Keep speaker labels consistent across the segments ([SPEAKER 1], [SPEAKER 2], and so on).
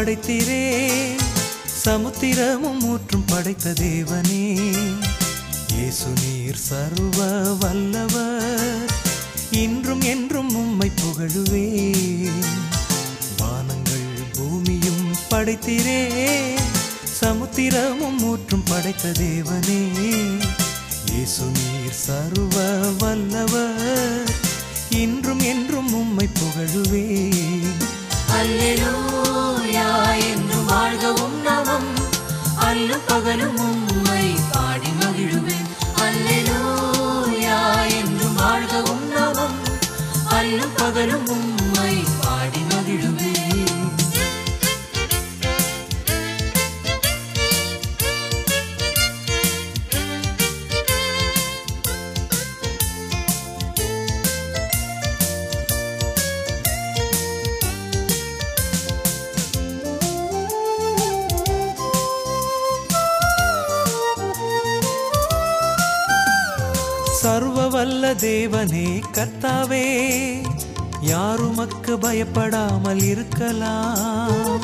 [SPEAKER 1] படைத்தீரே. சமுத்திரமும் ஊற்றும் படைத்த தேவனே. இயேசு நீர் சர்வ வல்லவர். இன்றும் என்றும் உம்மை புகழுவே வானங்கள் பூமியும் படைத்தீரே. சமுத்திரமும் ஊற்றும் படைத்த தேவனே. இயேசு நீர் சர்வ வல்லவர். இன்றும் என்றும் உம்மை புகழுவே
[SPEAKER 2] அல்லேலூயா. அல்லும் பகலும் உம்மை பாடி மகிழுவேன் அல்லேலூயா என்றும் வாழ்கவும் நவம் அல்லும் பகலும் உம்மை
[SPEAKER 1] சர்வ வல்ல தேவனே கர்த்தாவே யாருமக்கு பயப்படாமல் இருக்கலாம்.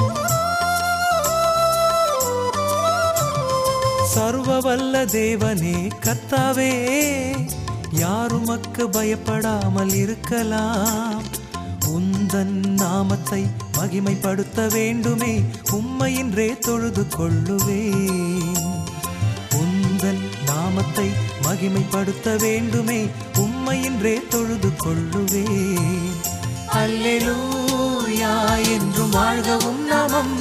[SPEAKER 1] சர்வ வல்ல தேவனே கர்த்தாவே யாருமக்கு பயப்படாமல் இருக்கலாம். உந்தன் நாமத்தை மகிமைப்படுத்த வேண்டுமே உம்மையின்றே தொழுது கொள்ளுவேன். உந்தன் நாமத்தை மகிமைப்படுத்த வேண்டுமே உம்மையின்றே தொழுது கொள்ளுவே
[SPEAKER 2] அல்லேலூயா என்றும் வாழ்கவும் நாமம்.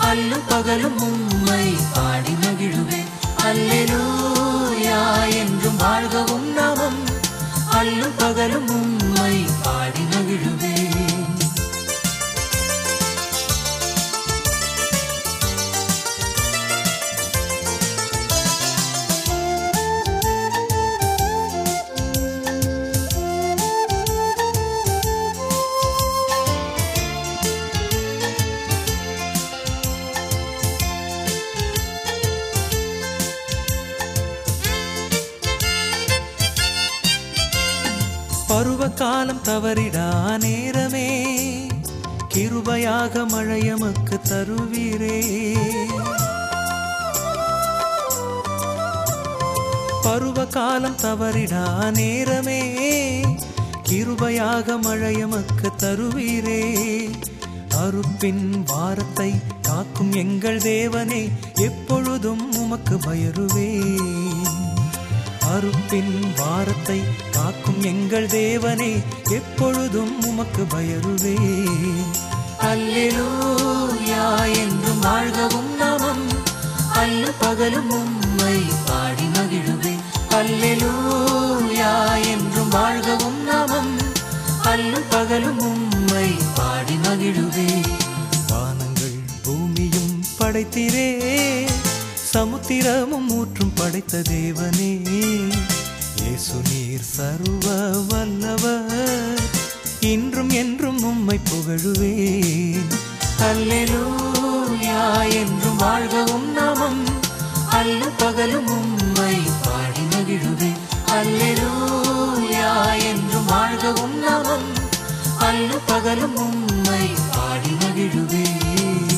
[SPEAKER 2] அல்லும் பகலும் உம்மை
[SPEAKER 1] காலம் தவறிடா நேரமே. கிருபையாக மழையமக்கு தருவீரே. பருவ காலம் தவறிடா நேரமே. கிருபையாக மழையமக்கு தருவீரே. அறுப்பின் வாரத்தை காக்கும் எங்கள் தேவனே எப்பொழுதும் உமக்கு பயருவேன். அறுப்பின் வாரத்தை காக்கும் எங்கள் தேவனே எப்பொழுதும் உமக்கு பயருவேன்
[SPEAKER 2] அல்லேலூயா என்றும் வாழ்கவும் நாமம். அல்லும் பகலும் உம்மை பாடி மகிழுவேன் அல்லேலூயா என்றும் வாழ்கவும் நாமம். அல்லும் பகலும் உம்மை பாடி மகிழுவேன்
[SPEAKER 1] வானங்கள் பூமியும் படைத்தீரே. சமுத்திரமும் ஊற்றும் படைத்த தேவனே. இயேசு நீர் சர்வ வல்லவர். இன்றும் என்றும் உம்மை புகழுவேன்.
[SPEAKER 2] அல்லேலூயா என்றும் வாழ்கவும் நாமம். அல்ல பகலும் உம்மை பாடி மகிழுவேன். அல்லேலூயா என்றும் வாழ்கவும் நாமம். அல்ல பகலும் உம்மை பாடி மகிழுவேன்.